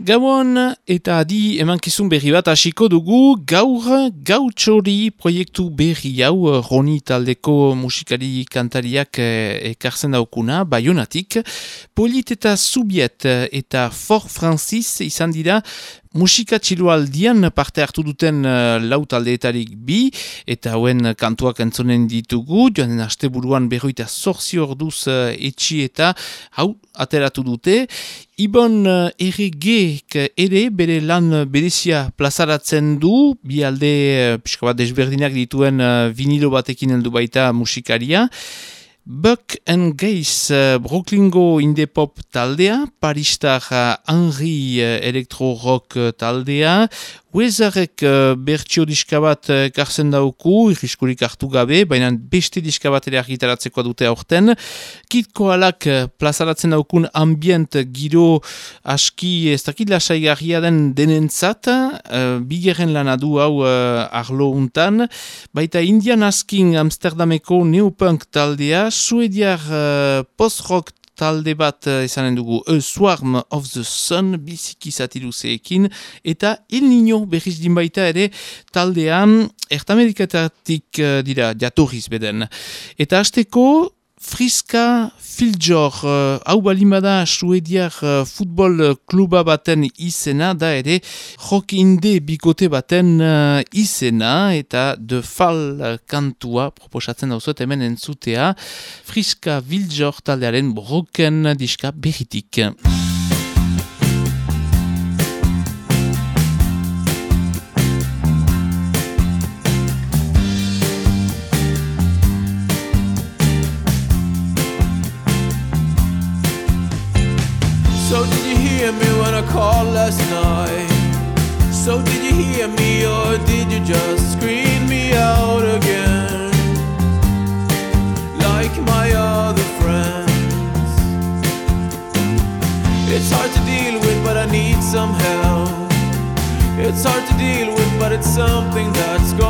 Gauan eta adi emankizun berri bat hasiko dugu gaur gautxori proiektu berri hau Roni taldeko musikari kantariak eh, ekartzen daukuna, baionatik. Polit eta Subiet eta Fort Francis izan dira musika txilualdian parte hartu duten uh, lau taldeetarik bi eta hauen kantuak entzonen ditugu, joan den asteburuan berroita zorzi orduz uh, etxi eta hau ateratu dute. Ibon uh, ere bere lan berezia plazaratzen du, bi alde uh, pixka bat desberdinak dituen uh, vinilo batekin heldu baita musikaria. Buck and Gaze uh, Brooklyngo indie pop taldea, Paristar uh, Henry uh, electro rock uh, taldea, Wezarek uh, bertxio diska bat uh, karzen dauku, irriskurik hartu gabe, baina beste diska bat ere argitaratzeko dute aurten. Kitko alak uh, plazaratzen daukun ambient giro aski ez dakit lasaigarria den denentzat, uh, bigeren lana du hau uh, arlo untan, baita Indian Asking Amsterdameko neopunk taldea, suediar uh, post-rock talde bat izanen dugu A Swarm of the Sun biziki zatiruzeekin eta Il Nino berriz din baita ere taldean ertamerikatatik dira jatorriz beden. Eta hasteko Friska Filjor, uh, hau balimada suediar uh, futbol kluba baten izena, da ere inde bikote baten uh, izena, eta de fal kantua proposatzen dauzot hemen entzutea, Friska Filjor taldearen broken diska berritik. Called last night. So did you hear me or did you just scream me out again? Like my other friends. It's hard to deal with, but I need some help. It's hard to deal with, but it's something that's gonna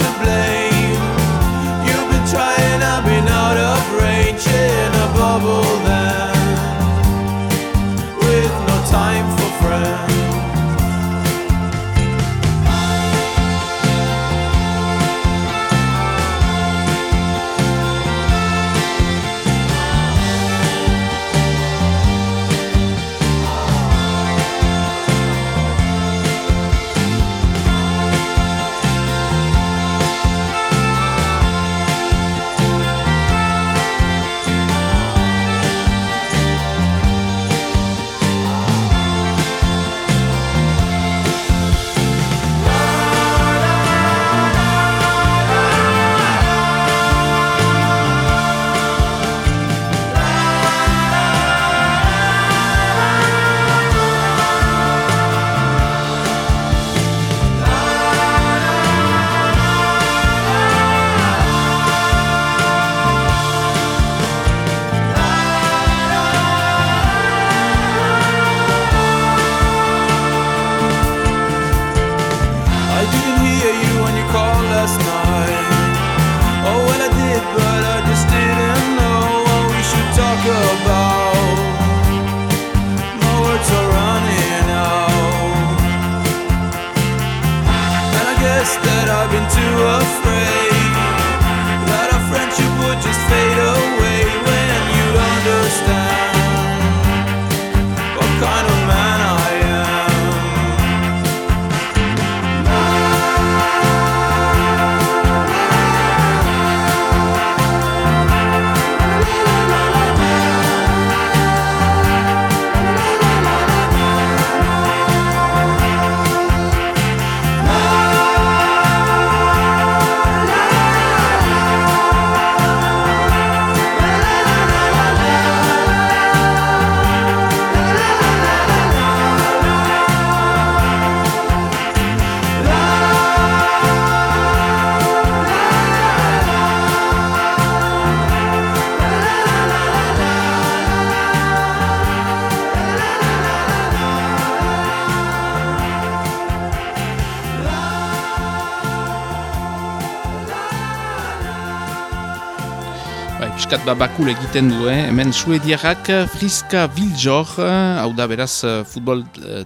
piskat babakul egiten du, eh? hemen suediarrak Friska Viljor, hau da beraz futbol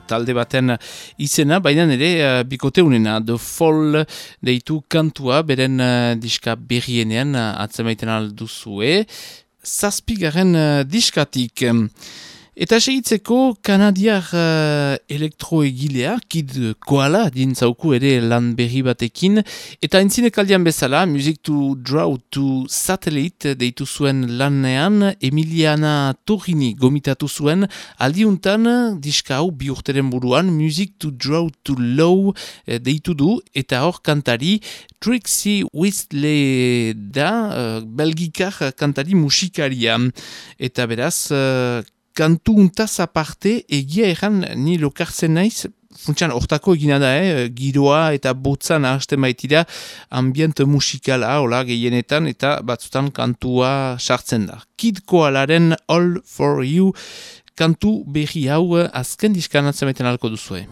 talde baten izena, baina ere bikote unena, The Fall deitu kantua, beren diska berrienean atzemaiten alduzue, zazpigaren diskatik. Eta segitzeko kanadiar uh, elektroegilea, kid koala, dintzauku ere lan berri batekin, eta entzinek aldean bezala, Music to Draw to Satellite deitu zuen lanean, Emiliana Torrini gomitatu zuen, aldiuntan diska hau bi buruan, Music to Draw to Low eh, deitu du, eta hor kantari, Trixie Whistler da, uh, belgikar kantari musikaria. Eta beraz, uh, kantu untaz aparte egia erran ni lokartzen naiz, funtsan ortako egina da, eh? giroa eta botzan ahasten baitira ambient musikala, hola, gehienetan, eta batzutan kantua sartzen da. Kid Koalaren All For You kantu berri hau azken diskanatzen baiten alko duzue.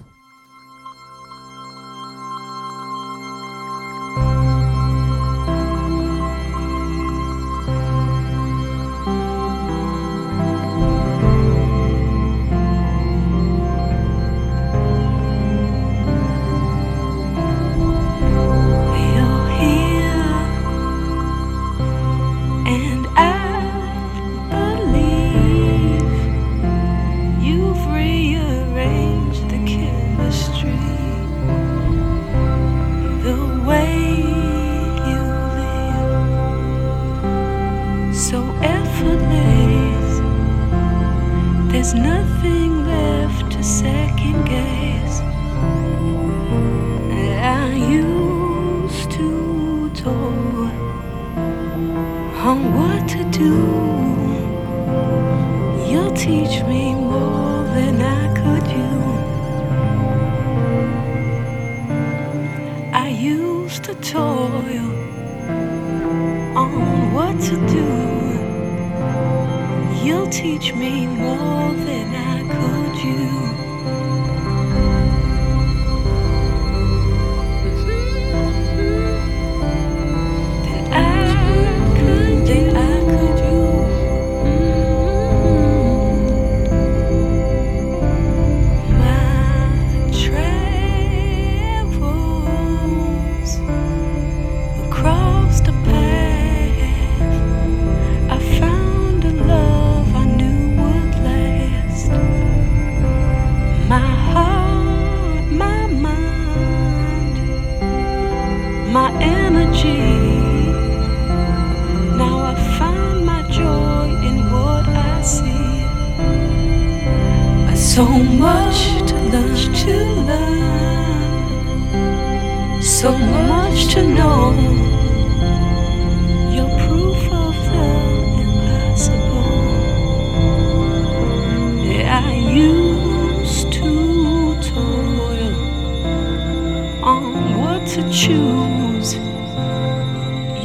To choose.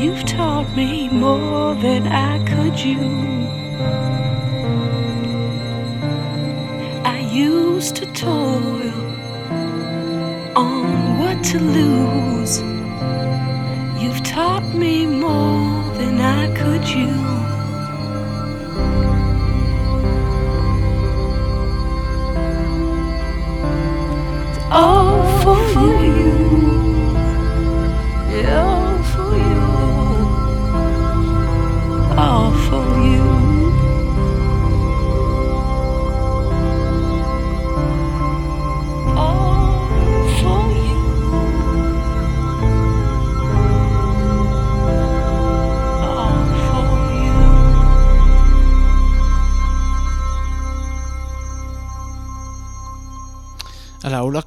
You've taught me more than I could use. I used to toil on what to lose. You've taught me more than I could use.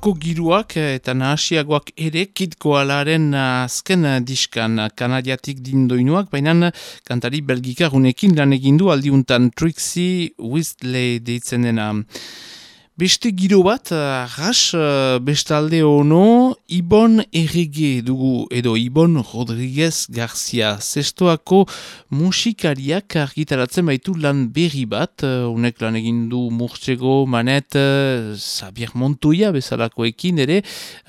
Olako giruak eta nahasiagoak ere kitkoalaren azken diskan kanadiatik dindoinuak, baina kantari belgikarunekin lan egindu aldiuntan Trixie Whistler deitzen dena. Beste giro bat, ras, bestalde ono, Ibon Errege dugu, edo Ibon Rodriguez Garcia. Zestoako musikariak argitaratzen baitu lan berri bat, unek lan egin du Murtsego, Manet, Xavier Montoya bezalakoekin ere,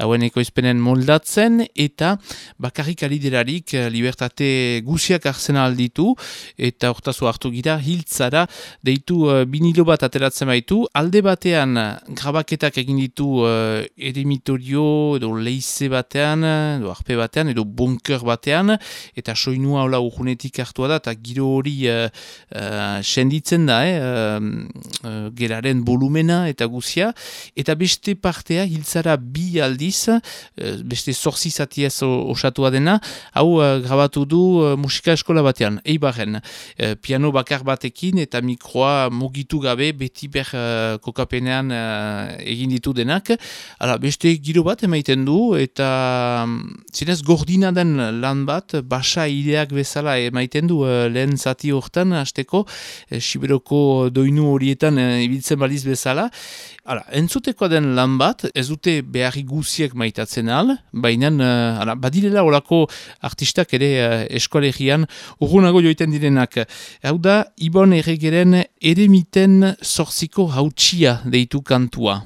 hauen ekoizpenen moldatzen, eta bakarrik aliderarik libertate guziak arzen alditu, eta hortazu hartu gira, hiltzara, deitu binilo bat ateratzen baitu, alde batean grabaketak egin ditu uh, edemitorio edo leize batean, edo arpe batean, edo bunker batean, eta soinua hola urgunetik hartua da, eta giro hori uh, uh, senditzen da, eh, uh, geraren volumena eta guzia, eta beste partea hiltzara bi aldiz, uh, beste zorzi osatua dena, hau uh, grabatu du uh, musika eskola batean, eibaren, uh, piano bakar batekin eta mikroa mugitu gabe beti ber uh, kokapenean uh, egin ditu denak. Hala, beste giro bat emaiten du eta mm, zinez gordina den lan bat, basa ideak bezala emaiten du uh, lehen zati hortan, hasteko, uh, Siberoko doinu horietan ibiltzen baliz bezala. Hala, entzuteko den lan bat, ez dute beharri guziek maitatzen al, baina uh, badirela olako artistak ere uh, eskoalegian urgunago joiten direnak. Hau da, Ibon erregeren eremiten zorziko hautsia deitu kantua.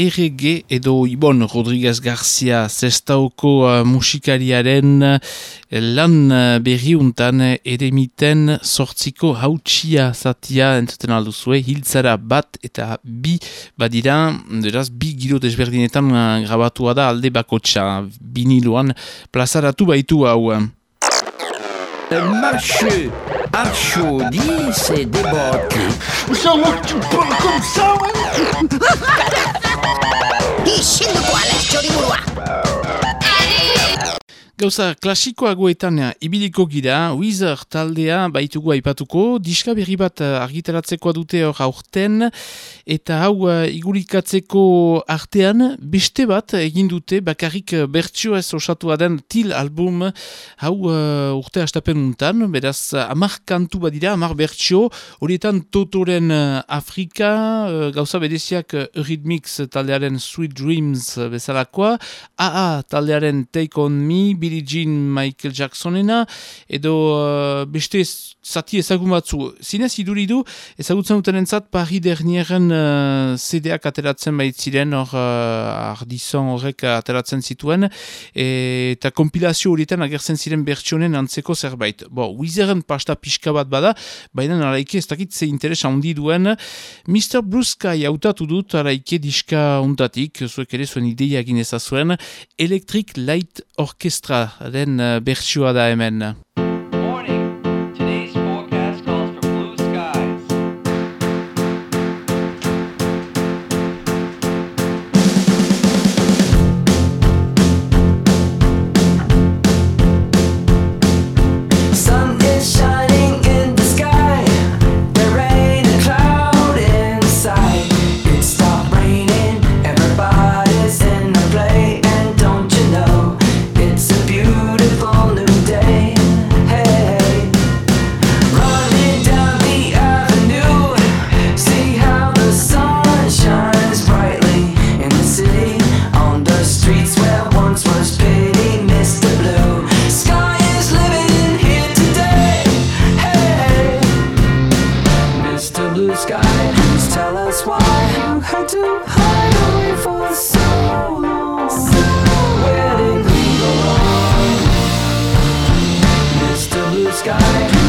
RG edo Ibon Rodriguez Garcia zestauko uh, musikariaren uh, lan uh, berriuntan uh, eremiten sortziko hautsia zatia entzuten alduzue, hiltzara bat eta bi badira, deraz, bi giro desberdinetan uh, grabatua da alde bakotxa biniloan plazaratu baitu hau. Marche, archaudi, c'est débattu. Ça va, tu parles comme ça, ouais Isilduko ala txoriburua! Gauza, klasikoagoetan eh, ibiliko gira, Wizard taldea baitugu aipatuko, diska berri bat eh, argitaratzeko dute hor aurten, eta hau uh, igurikatzeko artean, beste bat egin dute, bakarrik bertsio ez osatu den til album, hau uh, urte astapen untan, beraz, amar kantu badira, amar bertsio, horietan Totoren Afrika, gauza bedeziak uh, Rhythmix taldearen Sweet Dreams bezalakoa, AA taldearen Take On Me, Billie Jean Michael Jacksonena, edo uh, beste zati ezagun batzu. Zinez iduridu, ezagutzen duten entzat Paris Dernieren uh, CD-ak ateratzen baitziren, hor uh, ardizon horrek ateratzen zituen, e, eta kompilazio horietan agertzen ziren bertsionen antzeko zerbait. Bo, Wizeren pasta pixka bat bada, baina araike ez dakit ze interesa handi duen. Mr. Sky hautatu dut araike diska untatik, zuek ere zuen ideia egin ezazuen, Electric Light Orchestra den uh, bertsioa da hemen. Had to hide away for so long. Where did we go wrong? Mr. Blue Sky,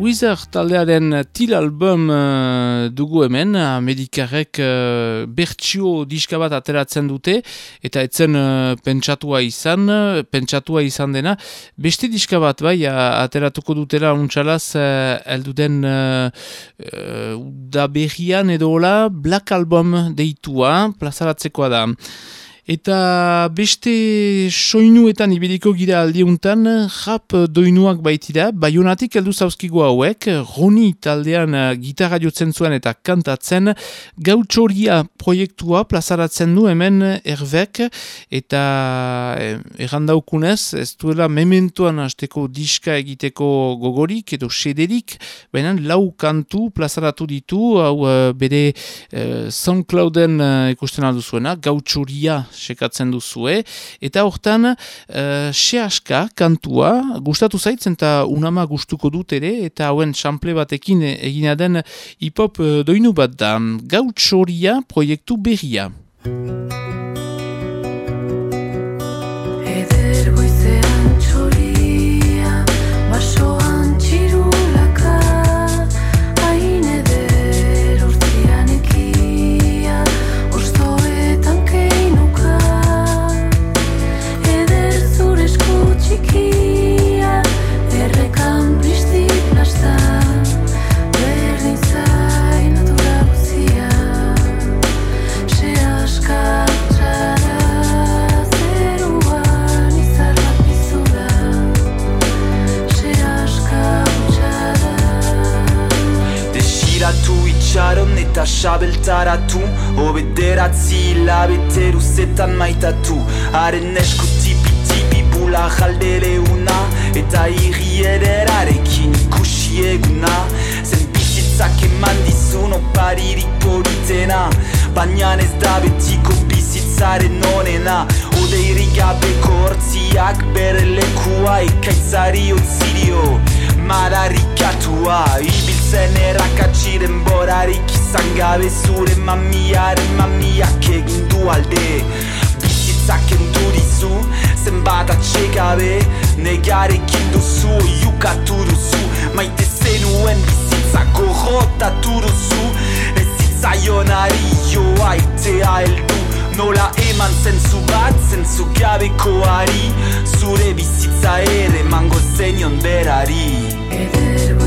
Wizard taldearen til album uh, dugu hemen, Amerikarrek uh, bertsio diska bat ateratzen dute, eta etzen uh, pentsatua izan, pentsatua izan dena, beste diska bat bai, ateratuko dutela untxalaz, uh, elduden uh, uh, da berrian edo hola, Black Album deitua, plazaratzekoa da. Eta beste soinuetan ibiliko gira aldiuntan, rap doinuak baitira, baionatik heldu zauzkigo hauek, Roni taldean eh, gitarra jotzen zuen eta kantatzen, gautxoria proiektua plazaratzen du hemen erbek, eta eh, errandaukunez, ez duela mementoan hasteko diska egiteko gogorik edo sederik, baina lau kantu plazaratu ditu, hau eh, bere eh, SoundClouden ikusten alduzuena, gautxoria sekatzen duzue, eta hortan uh, sehaska kantua, gustatu zaitzen eta unama gustuko dut ere, eta hauen sample batekin egina den hip-hop eh, doinu bat da, gautxoria proiektu berria. Eder Desiratu itxaron eta xabeltaratu Obederatzi hilabete luzetan maitatu Haren esku tipi-tipi bula jaldeleuna Eta irri ederarekin ikusi eguna. Zen bizitzak eman dizun oparirik politena. Baina ez da betiko bizitzaren onena. Odeirik gabeko hortziak bere lekua ekaitzari otzirio Madarikatua Ibiltzen errakatxiren borarik izan gabe Zure mamiaren mamiak egin du alde. Bizitzak endu dizu Zenbat atxegabe Negarekin duzu Iukatu duzu. Maite zenuen bizitza gorrotatu duzu Ez zitzaionari joa itea heldu. Nola eman zentzu bat, zentzu gabekoari Zure bizitza ere mango zenion berari Eder goizean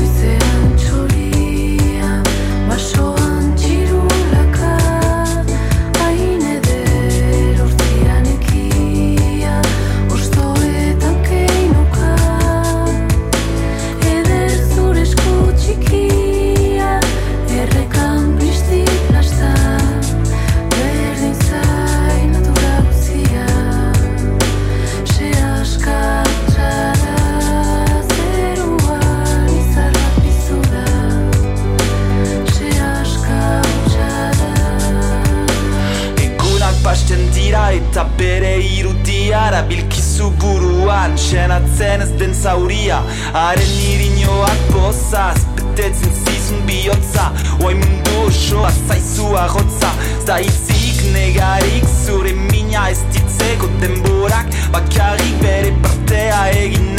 dira eta bere irudia Erabilkizu buruan Senatzen ez den zauria. Haren irinoak pozaz Betetzen zizun bihotza. Oai mundu osoa zaizu agotza Ez da hitzik negarik Zure mina ez ditzeko denborak. Bakarrik bere partea gertu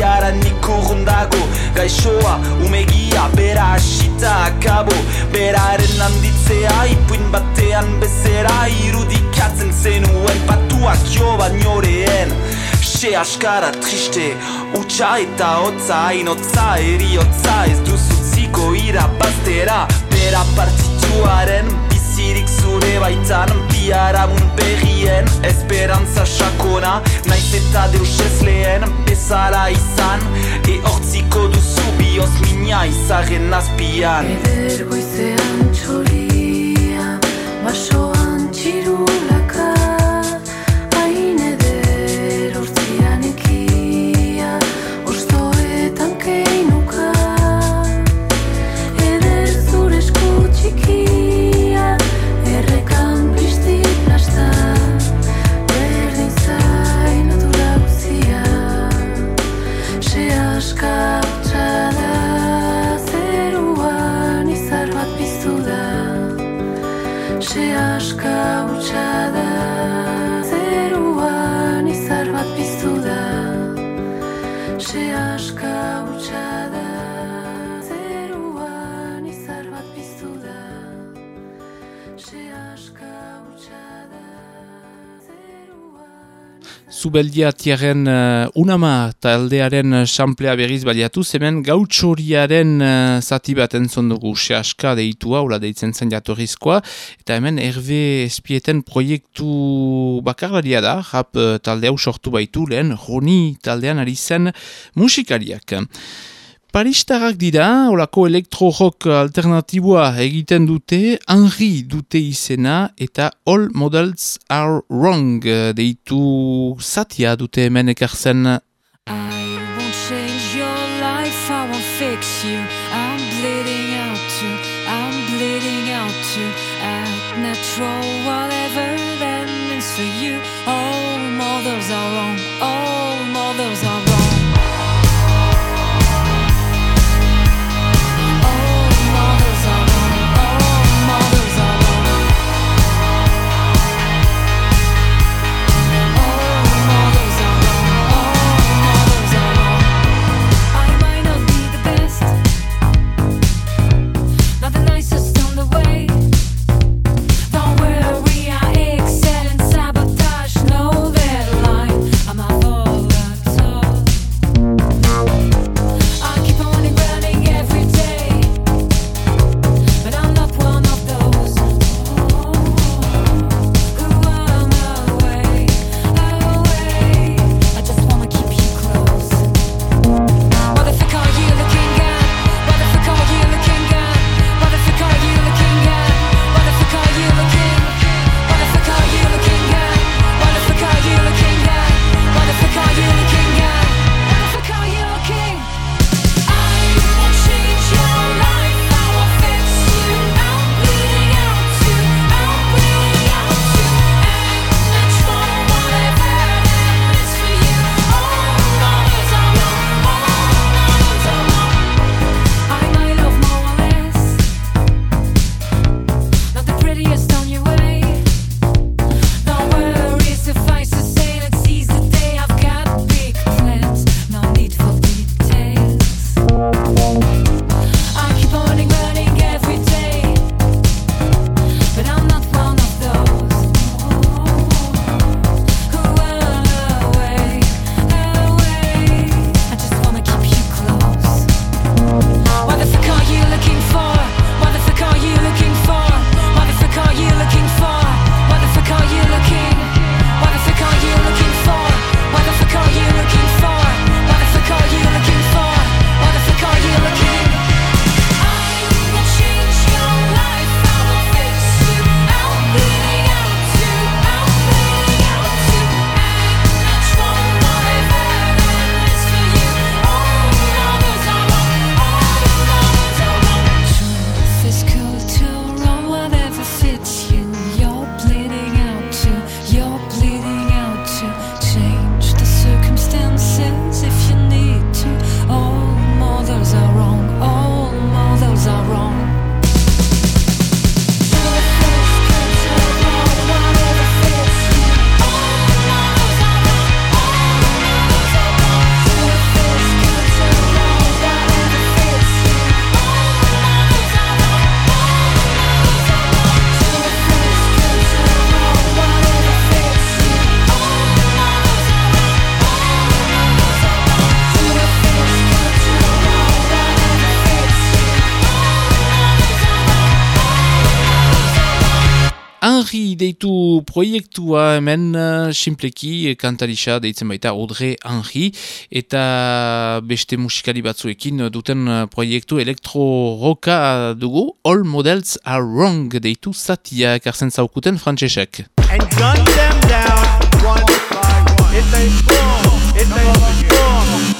jara nik urrundago. Gaixoa, umegia, bera asita akabo Beraren handitzea, ipuin batean bezera Irudikatzen zenuen patuak jo bainoreen Se askara triste, utxa eta hotza Hainotza, eriotza, ez duzutziko irabaztera. Bera partituaren bizirik zure baitan Biharamun berrien esperantza sakona Naiz eta deus ez lehen bezala izan Ehortziko duzu bioz mina izaren azpian. Eder goizean txoria, basoan Zubeldia tiaren uh, unama taldearen samplea berriz baliatu, hemen gautxoriaren uh, zati bat entzon dugu sehaska deitua, ula deitzen zen jatorrizkoa, eta hemen Hervé Espieten proiektu bakarlaria da, rap uh, talde hau sortu baitu lehen, Roni taldean ari zen musikariak. Paristarrak dira, olako elektro-rock alternatiboa egiten dute, Henri dute izena eta All Models Are Wrong deitu zatia dute hemen ekartzen. I won't change your life, I won't fix you. Deitu proiektua hemen uh, simpleki kantarisa deitzen baita Audrey Henri eta beste musikari batzuekin duten uh, proiektu elektro-roka dugu All Models Are Wrong deitu zatia ekartzen zaukuten frantsesek. and gun them down one by one.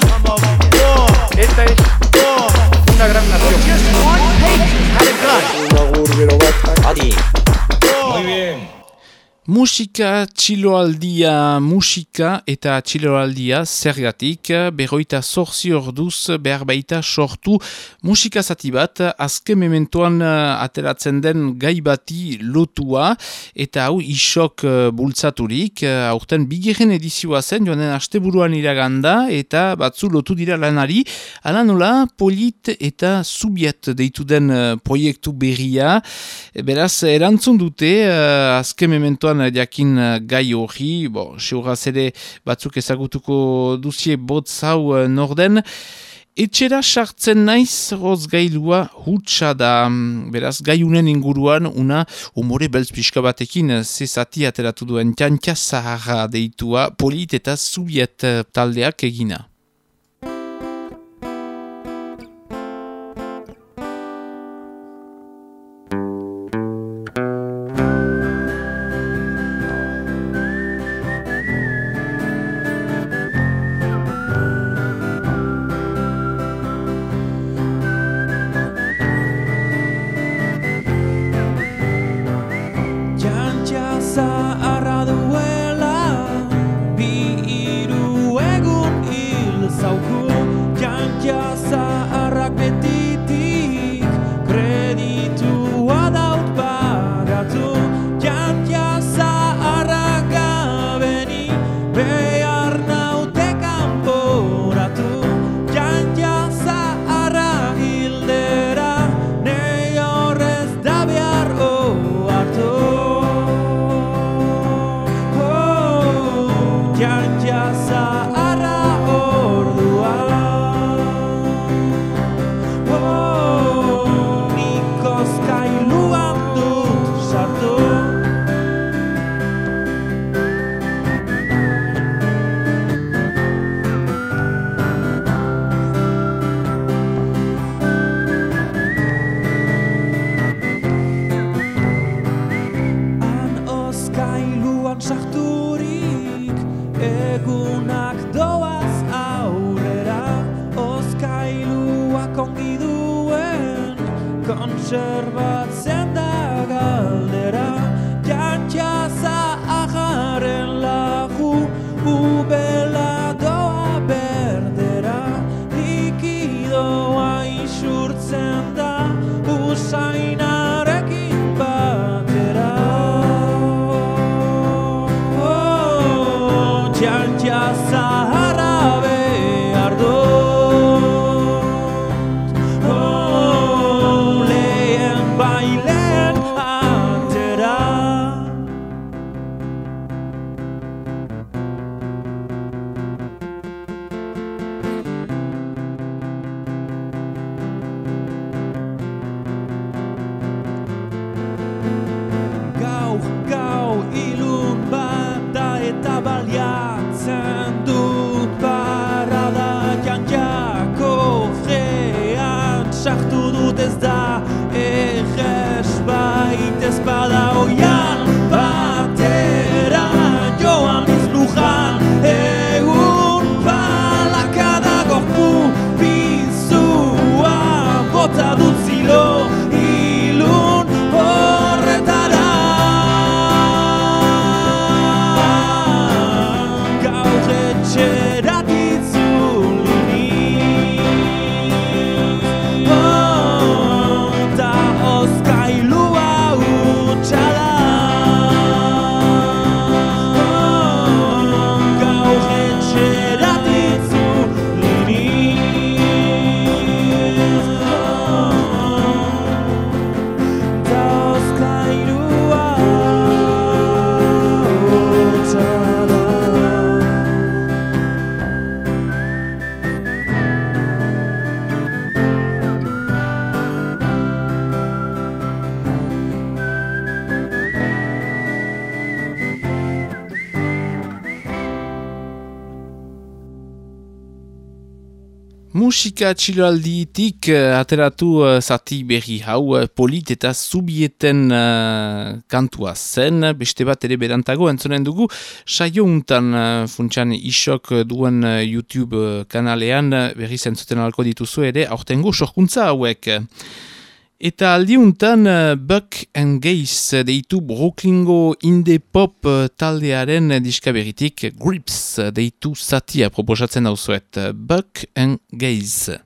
Come boom, esta es boom. Una gran nación. Just one patient had a gun. Muy bien. Musika txiloaldia musika eta txiloaldia zergatik berroita zorzi orduz behar baita sortu musika zati bat. Azken mementoan eh, ateratzen den gai bati lotua eta hau isok eh, bultzaturik. Eh, aurten bigirren edizioa zen joanen asteburuan iraganda eta batzu lotu dira lanari. Ala nola polit eta subiet deitu den proiektu berria. Beraz erantzun dute azken mementoan jakin eh, gai hori, bo, seuraz ere batzuk ezagutuko duzie botz hau eh, norden, Etxera sartzen naiz roz gailua hutsa da, beraz, gaiunen inguruan una umore belz pixka batekin zezati ateratu duen txantxa zaharra deitua polit eta subiet eh, taldeak egina. Sartu dut ez da erres bait ez bada oian Musika txiloalditik uh, ateratu uh, zati berri hau uh, polit eta zubieten uh, kantua zen, beste bat ere berantago entzonen dugu, saio untan uh, funtsan isok duen uh, YouTube kanalean berri zentzuten alko dituzu ere, aurtengo sorkuntza hauek. Eta aldiuntan uh, Buck and Gaze deitu Brooklyngo indie pop uh, taldearen diskaberitik Grips deitu satia proposatzen dauzuet. Buck and Gaze.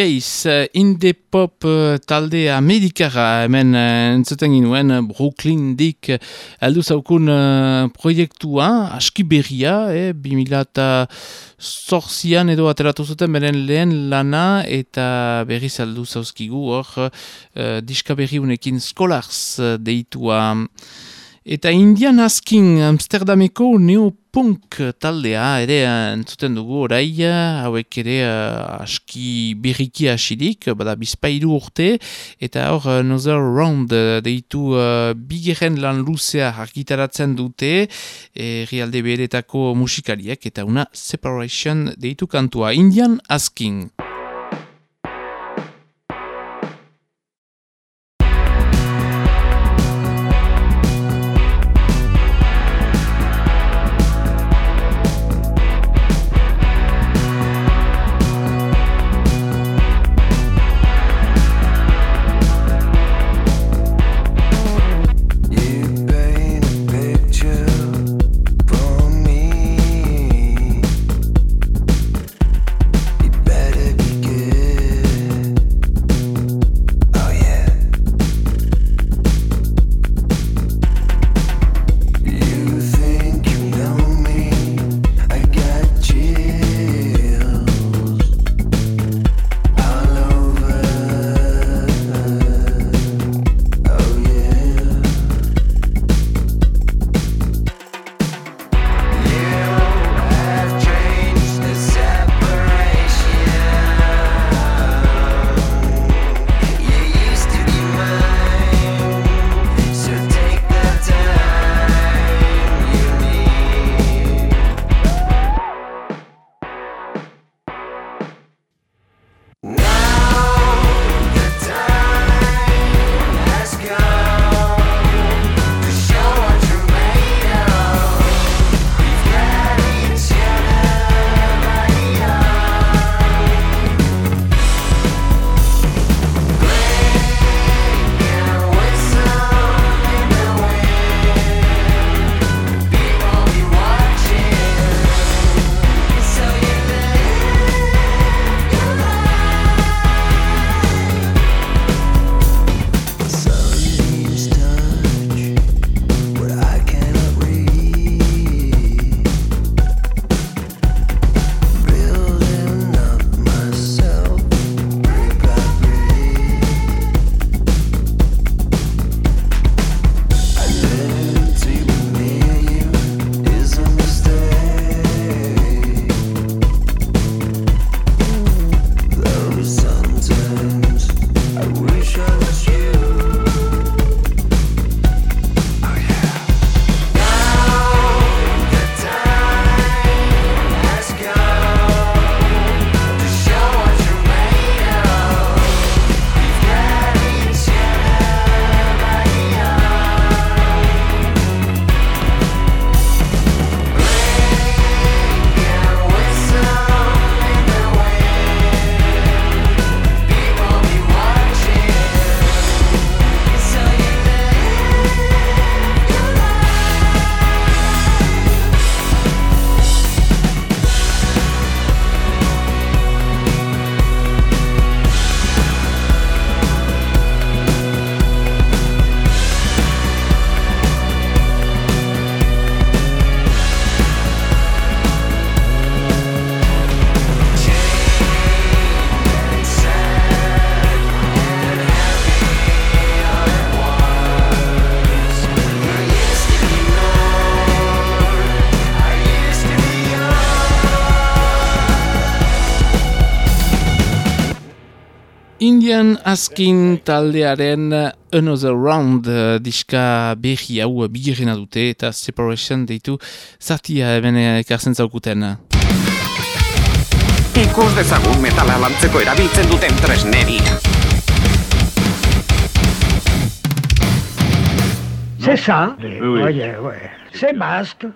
Gaze, uh, indie pop uh, talde amerikara hemen uh, entzuten ginuen Brooklyn Dick aldu zaukun uh, proiektua, aski berria, eh, 2000 zorzian edo ateratu zuten beren lehen lana eta berriz aldu zauzkigu hor uh, diska berri unekin Scholars deitua. Eta Indian Asking Amsterdameko neopunk taldea ere entzuten dugu orai, hauek ere uh, aski berriki asidik, bada bizpairu urte, eta hor Another Round deitu uh, bigeren lan luzea argitaratzen dute, herrialde beretako musikariak, eta una Separation deitu kantua Indian Asking. Askin taldearen Another Round uh, diska berri hau uh, bigirena dute eta Separation deitu zartia hemen uh, ekartzen zaukuten. Ikus dezagun metala lantzeko erabiltzen duten tresneria. C'est ça. Oye, ouais. C'est masque.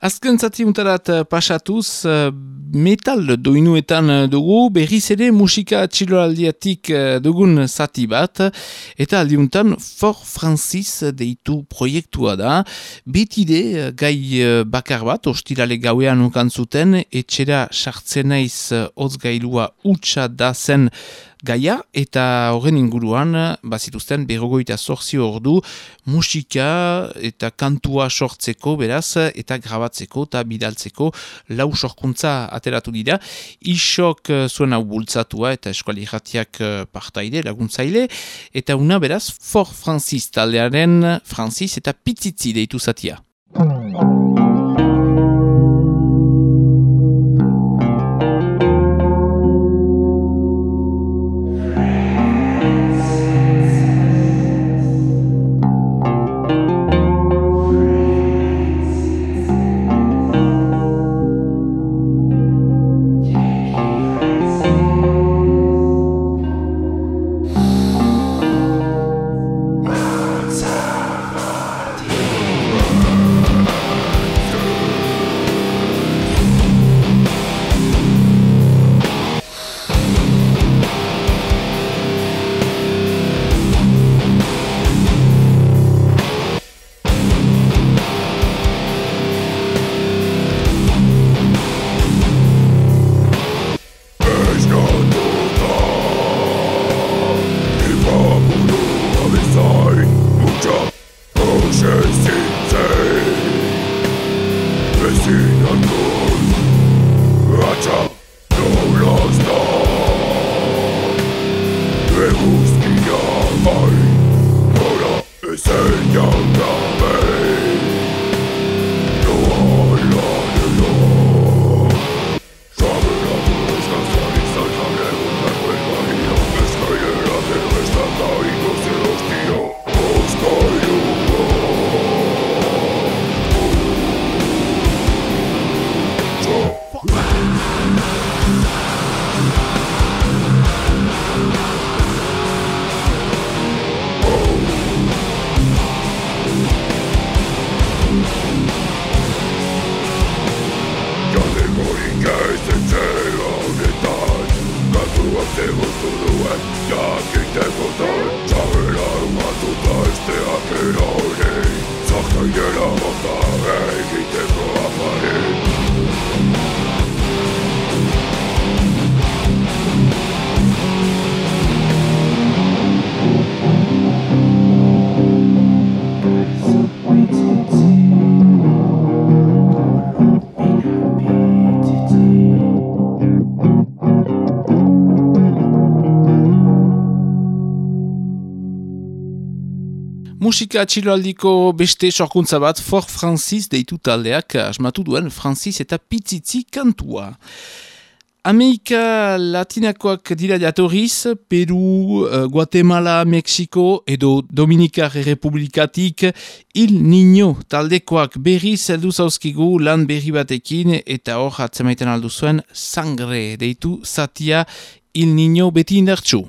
Azken zati untarat eh, pasatuz, eh, metal doinuetan eh, dugu, berriz ere musika txiloaldiatik eh, dugun zati bat, eta aldiuntan For Francis deitu proiektua da. Betide gai bakar bat, ostirale gauean ukan zuten, etxera sartzen naiz hotz gailua utxa da zen gaia, eta horren inguruan, bazituzten berrogoita zorzi ordu, musika eta kantua sortzeko beraz, eta grabatzeko eta bidaltzeko lau sorkuntza ateratu dira. Isok eh, zuen hau bultzatua eta eskuali jatiak eh, partaide, laguntzaile, eta una beraz, For Francis taldearen Francis eta Pitzitzi deitu zatia. Musika atxiloaldiko beste sorkuntza bat For Francis deitu taldeak asmatu duen Francis eta Pitzitzi kantua. Amerika Latinakoak dira jatorriz, Peru, eh, Guatemala, Mexiko edo Dominikar Republikatik Il Niño taldekoak berri zeldu zauzkigu lan berri batekin eta hor atzemaiten aldu zuen sangre deitu zatia Il Niño beti indartsu.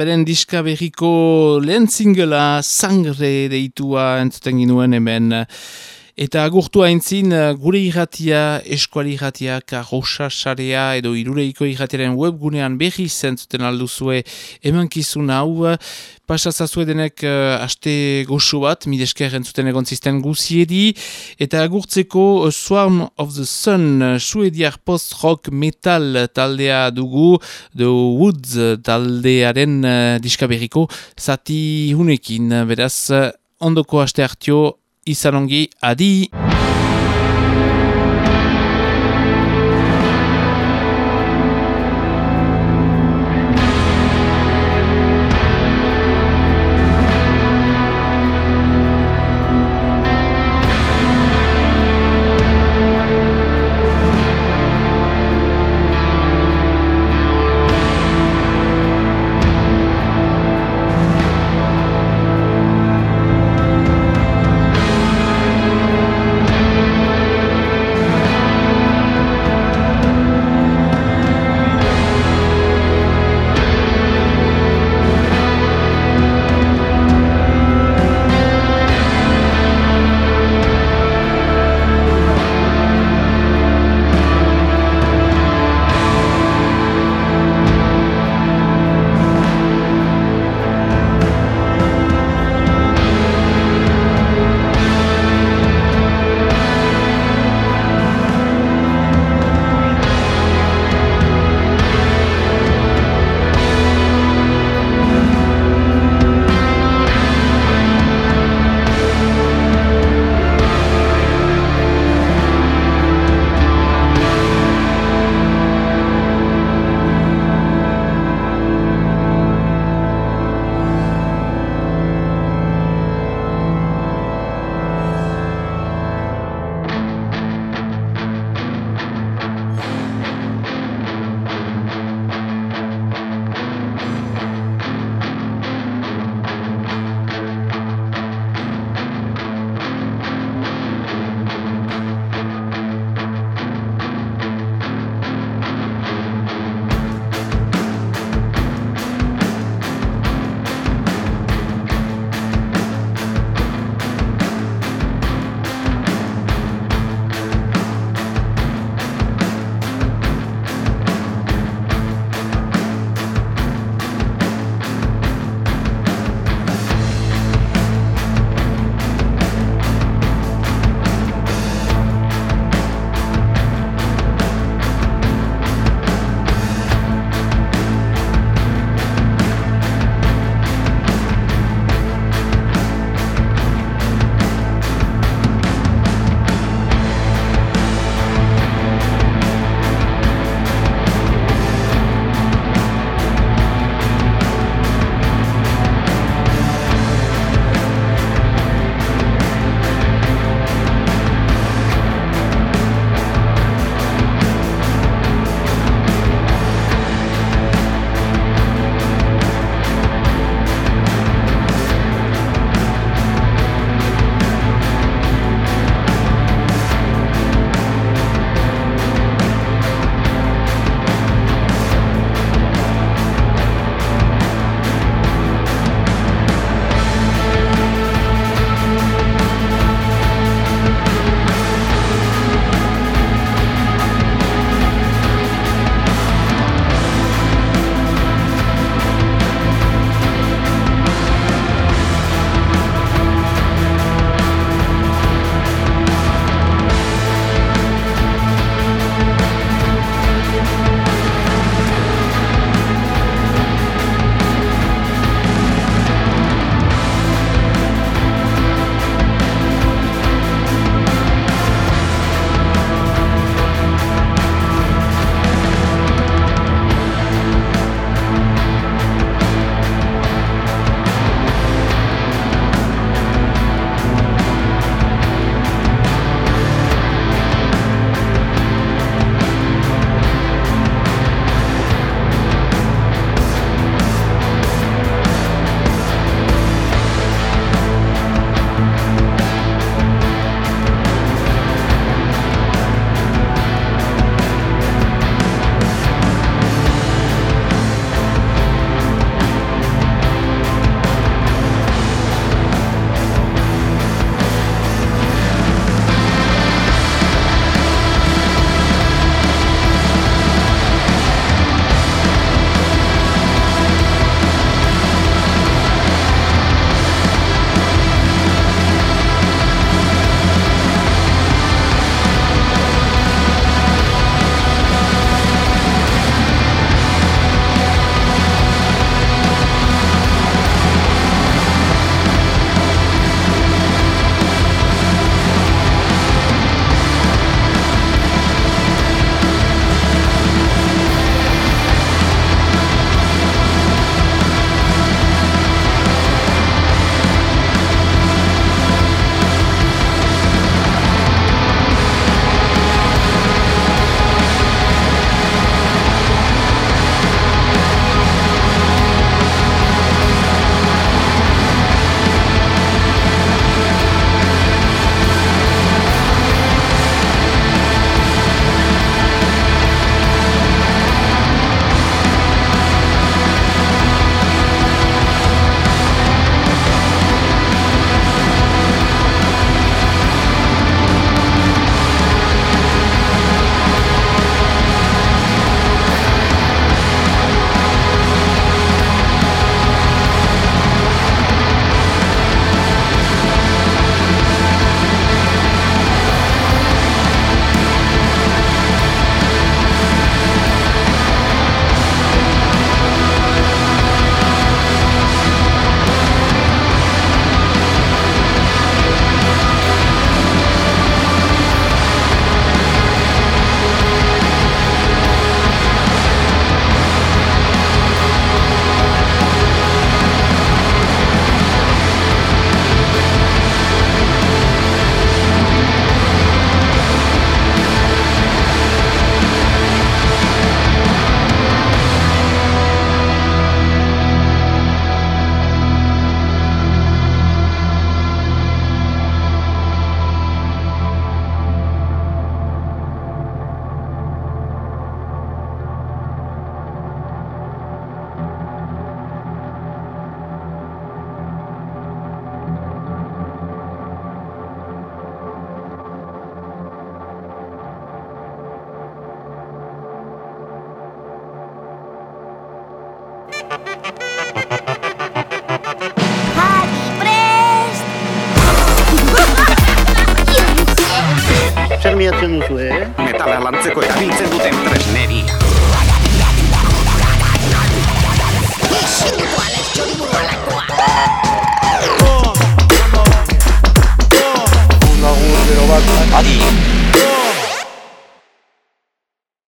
Beren diska berriko lehen singela sangre deitua entzuten ginuen hemen. Eta agurtu haintzin, gure irratia, eskuali irratia, karrosa sarea edo irureiko irratiaren webgunean berri zentzuten alduzue emankizun hau. Pasazazue denek uh, aste goxo bat, midesker entzuten egon zisten guziedi. Eta agurtzeko uh, Swarm of the Sun, suediar post-rock metal taldea dugu, The Woods taldearen uh, diska berriko, zati hunekin, beraz, ondoko aste hartio, izan ongi, adi!